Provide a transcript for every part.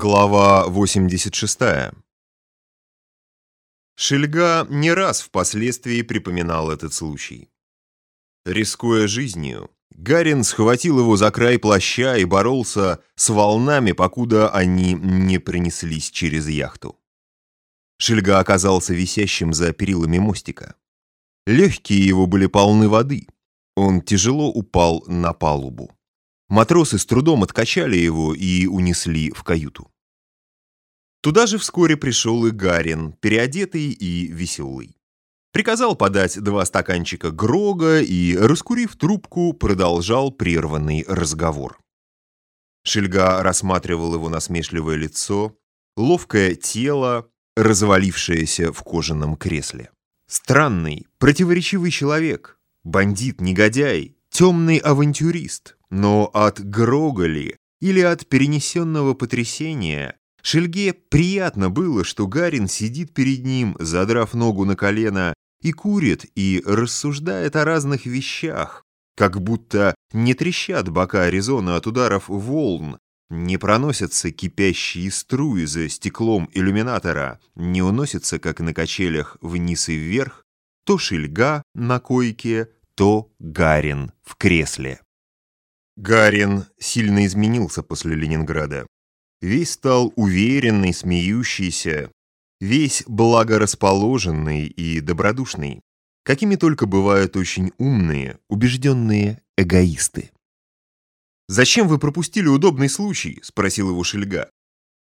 Глава 86 Шельга не раз впоследствии припоминал этот случай. Рискуя жизнью, Гарин схватил его за край плаща и боролся с волнами, покуда они не принеслись через яхту. Шельга оказался висящим за перилами мостика. Легкие его были полны воды. Он тяжело упал на палубу. Матросы с трудом откачали его и унесли в каюту. Туда же вскоре пришел и Гарин, переодетый и веселый. Приказал подать два стаканчика Грога и, раскурив трубку, продолжал прерванный разговор. Шельга рассматривал его насмешливое лицо, ловкое тело, развалившееся в кожаном кресле. Странный, противоречивый человек, бандит-негодяй, темный авантюрист, но от Гроголи или от перенесенного потрясения Шельге приятно было, что Гарин сидит перед ним, задрав ногу на колено, и курит, и рассуждает о разных вещах, как будто не трещат бока Аризоны от ударов волн, не проносятся кипящие струи за стеклом иллюминатора, не уносятся, как на качелях, вниз и вверх, то Шельга на койке, то Гарин в кресле. Гарин сильно изменился после Ленинграда. Весь стал уверенный, смеющийся, весь благорасположенный и добродушный, какими только бывают очень умные, убежденные эгоисты. «Зачем вы пропустили удобный случай?» — спросил его Шельга.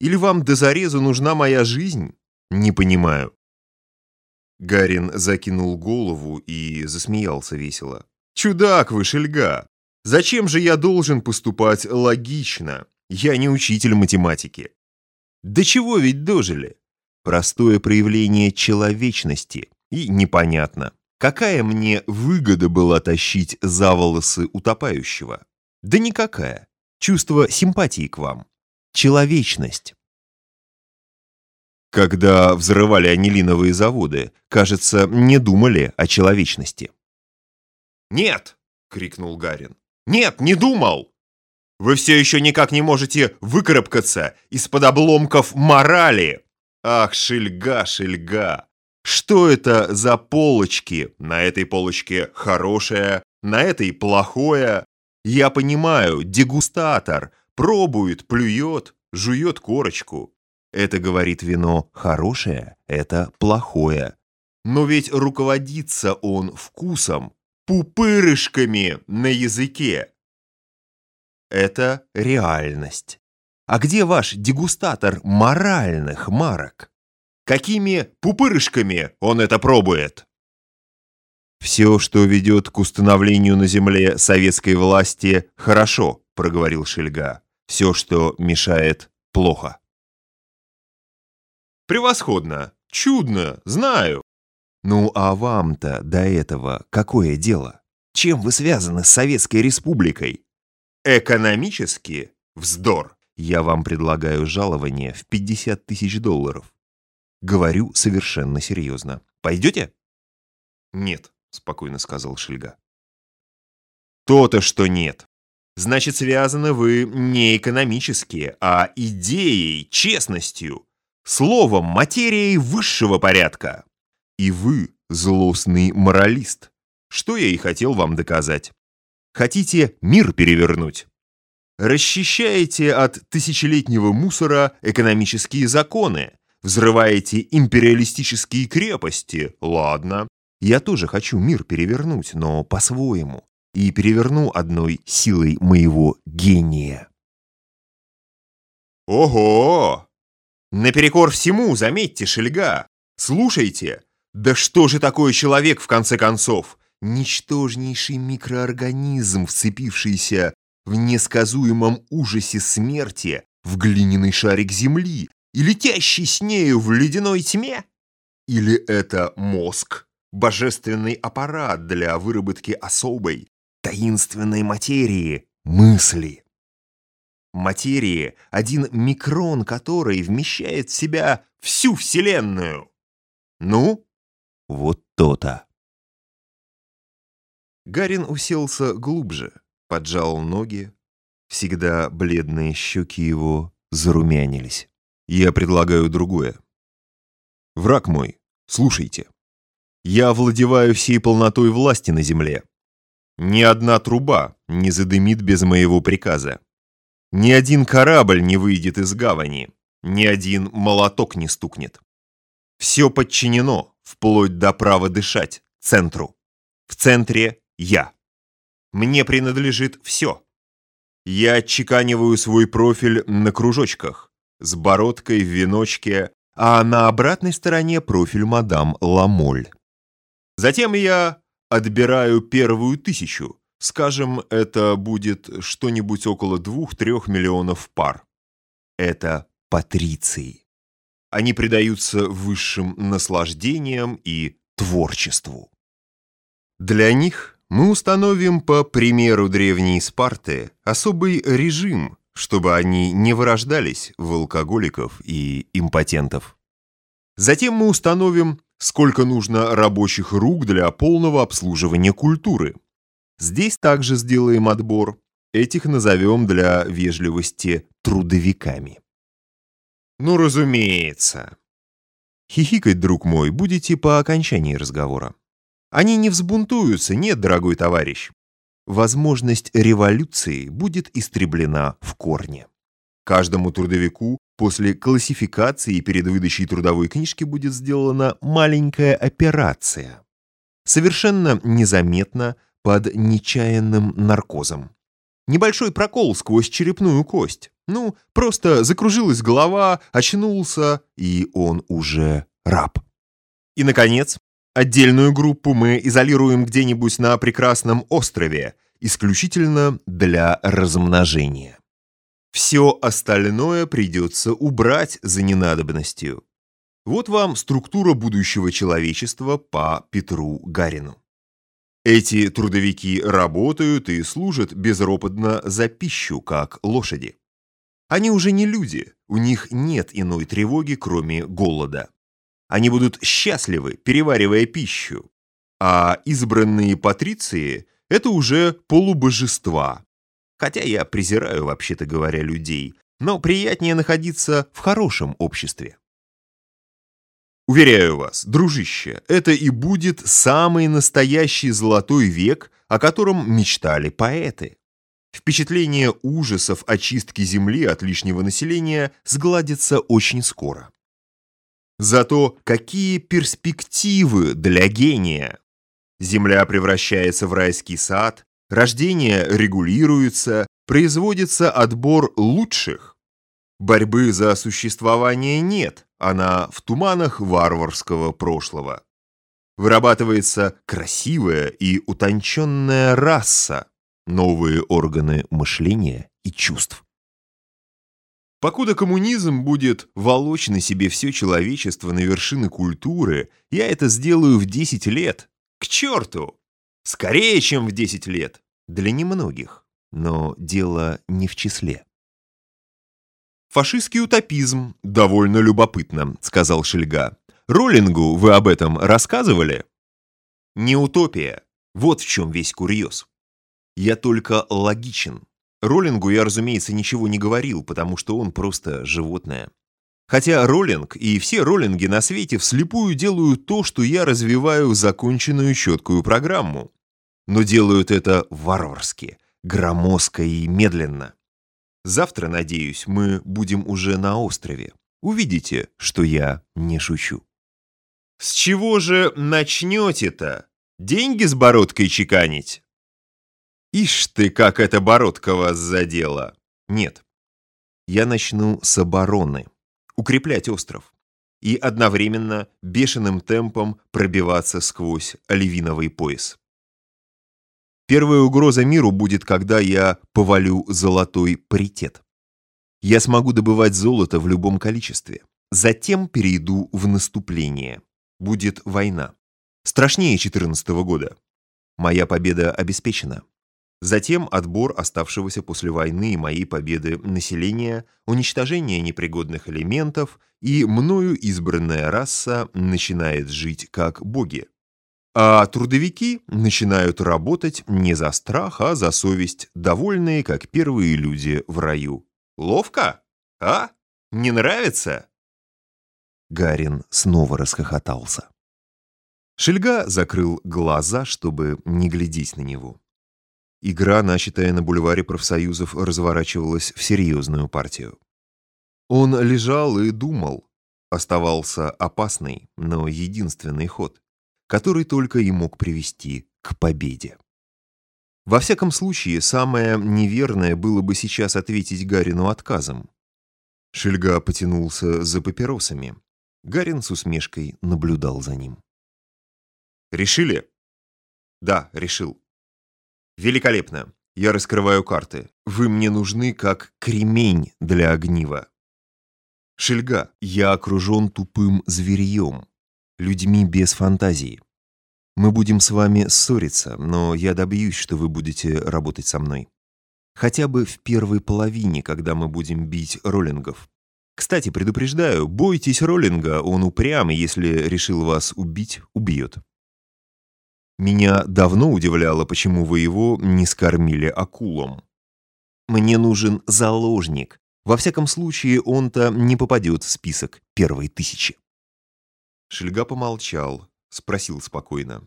«Или вам до зарезу нужна моя жизнь?» «Не понимаю». Гарин закинул голову и засмеялся весело. «Чудак вы, Шельга! Зачем же я должен поступать логично? Я не учитель математики». «До чего ведь дожили?» Простое проявление человечности. И непонятно, какая мне выгода была тащить за волосы утопающего? Да никакая. Чувство симпатии к вам. Человечность. Когда взрывали анилиновые заводы, кажется, не думали о человечности. «Нет!» — крикнул Гарин. «Нет, не думал! Вы все еще никак не можете выкарабкаться из-под обломков морали! Ах, шельга, шельга! Что это за полочки? На этой полочке хорошее, на этой плохое. Я понимаю, дегустатор. Пробует, плюет, жует корочку. Это, говорит вино, хорошее, это плохое. Но ведь руководится он вкусом, пупырышками на языке. Это реальность. А где ваш дегустатор моральных марок? Какими пупырышками он это пробует? «Все, что ведет к установлению на земле советской власти, хорошо», — проговорил Шельга. «Все, что мешает, плохо». «Превосходно! Чудно! Знаю!» «Ну а вам-то до этого какое дело? Чем вы связаны с Советской Республикой?» «Экономически вздор!» «Я вам предлагаю жалование в 50 тысяч долларов». Говорю совершенно серьезно. «Пойдете?» «Нет», — спокойно сказал Шельга. «То-то, что нет. Значит, связаны вы не экономически, а идеей, честностью, словом, материей высшего порядка. И вы злостный моралист. Что я и хотел вам доказать. Хотите мир перевернуть? Расчищаете от тысячелетнего мусора экономические законы, взрываете империалистические крепости, ладно. Я тоже хочу мир перевернуть, но по-своему. И переверну одной силой моего гения. Ого! Наперекор всему, заметьте, Шельга. Слушайте, да что же такое человек в конце концов? Ничтожнейший микроорганизм, вцепившийся в несказуемом ужасе смерти в глиняный шарик земли и летящий с нею в ледяной тьме? Или это мозг? божественный аппарат для выработки особой, таинственной материи, мысли. Материи, один микрон которой вмещает в себя всю Вселенную. Ну, вот то-то. Гарин уселся глубже, поджал ноги. Всегда бледные щеки его зарумянились. Я предлагаю другое. Враг мой, слушайте. Я овладеваю всей полнотой власти на земле. Ни одна труба не задымит без моего приказа. Ни один корабль не выйдет из гавани, ни один молоток не стукнет. Все подчинено, вплоть до права дышать, центру. В центре я. Мне принадлежит все. Я отчеканиваю свой профиль на кружочках, с бородкой в веночке, а на обратной стороне профиль мадам Ламоль. Затем я отбираю первую тысячу. Скажем, это будет что-нибудь около двух-трех миллионов пар. Это патриции. Они предаются высшим наслаждениям и творчеству. Для них мы установим, по примеру древней Спарты, особый режим, чтобы они не вырождались в алкоголиков и импотентов. Затем мы установим, сколько нужно рабочих рук для полного обслуживания культуры. Здесь также сделаем отбор. Этих назовем для вежливости трудовиками. Ну, разумеется. Хихикать, друг мой, будете по окончании разговора. Они не взбунтуются, нет, дорогой товарищ. Возможность революции будет истреблена в корне. Каждому трудовику после классификации перед выдачей трудовой книжки будет сделана маленькая операция. Совершенно незаметно под нечаянным наркозом. Небольшой прокол сквозь черепную кость. Ну, просто закружилась голова, очнулся, и он уже раб. И, наконец, Отдельную группу мы изолируем где-нибудь на прекрасном острове, исключительно для размножения. Все остальное придется убрать за ненадобностью. Вот вам структура будущего человечества по Петру Гарину. Эти трудовики работают и служат безропотно за пищу, как лошади. Они уже не люди, у них нет иной тревоги, кроме голода. Они будут счастливы, переваривая пищу. А избранные патриции – это уже полубожества. Хотя я презираю, вообще-то говоря, людей, но приятнее находиться в хорошем обществе. Уверяю вас, дружище, это и будет самый настоящий золотой век, о котором мечтали поэты. Впечатление ужасов очистки земли от лишнего населения сгладится очень скоро. Зато какие перспективы для гения! Земля превращается в райский сад, рождение регулируется, производится отбор лучших. Борьбы за существование нет, она в туманах варварского прошлого. Вырабатывается красивая и утонченная раса, новые органы мышления и чувств. Покуда коммунизм будет волочь на себе все человечество на вершины культуры, я это сделаю в 10 лет. К черту! Скорее, чем в 10 лет. Для немногих. Но дело не в числе. «Фашистский утопизм довольно любопытно», — сказал Шельга. «Роллингу вы об этом рассказывали?» «Не утопия. Вот в чем весь курьез. Я только логичен. Роллингу я, разумеется, ничего не говорил, потому что он просто животное. Хотя Роллинг и все роллинги на свете вслепую делают то, что я развиваю законченную четкую программу. Но делают это варварски, громоздко и медленно. Завтра, надеюсь, мы будем уже на острове. Увидите, что я не шучу. С чего же начнете-то? Деньги с бородкой чеканить? Ишь ты, как это Бородка вас задела! Нет. Я начну с обороны. Укреплять остров. И одновременно бешеным темпом пробиваться сквозь оливиновый пояс. Первая угроза миру будет, когда я повалю золотой паритет. Я смогу добывать золото в любом количестве. Затем перейду в наступление. Будет война. Страшнее 14 года. Моя победа обеспечена. Затем отбор оставшегося после войны и моей победы населения, уничтожение непригодных элементов, и мною избранная раса начинает жить как боги. А трудовики начинают работать не за страх, а за совесть, довольные, как первые люди в раю. Ловко? А? Не нравится?» Гарин снова расхохотался. Шельга закрыл глаза, чтобы не глядеть на него. Игра, начатая на бульваре профсоюзов, разворачивалась в серьезную партию. Он лежал и думал. Оставался опасный, но единственный ход, который только и мог привести к победе. Во всяком случае, самое неверное было бы сейчас ответить Гарину отказом. Шельга потянулся за папиросами. Гарин с усмешкой наблюдал за ним. «Решили?» «Да, решил». «Великолепно. Я раскрываю карты. Вы мне нужны как кремень для огнива. Шельга, я окружен тупым зверьем, людьми без фантазии. Мы будем с вами ссориться, но я добьюсь, что вы будете работать со мной. Хотя бы в первой половине, когда мы будем бить роллингов. Кстати, предупреждаю, бойтесь роллинга, он упрям, и если решил вас убить, убьет. Меня давно удивляло, почему вы его не скормили акулам. Мне нужен заложник. Во всяком случае, он-то не попадет в список первой тысячи. Шельга помолчал, спросил спокойно.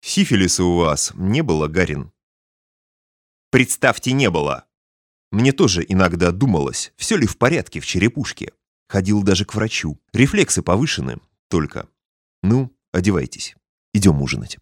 «Сифилиса у вас не было, Гарин?» «Представьте, не было!» Мне тоже иногда думалось, все ли в порядке в черепушке. Ходил даже к врачу. Рефлексы повышены, только. Ну, одевайтесь. Идем ужинать.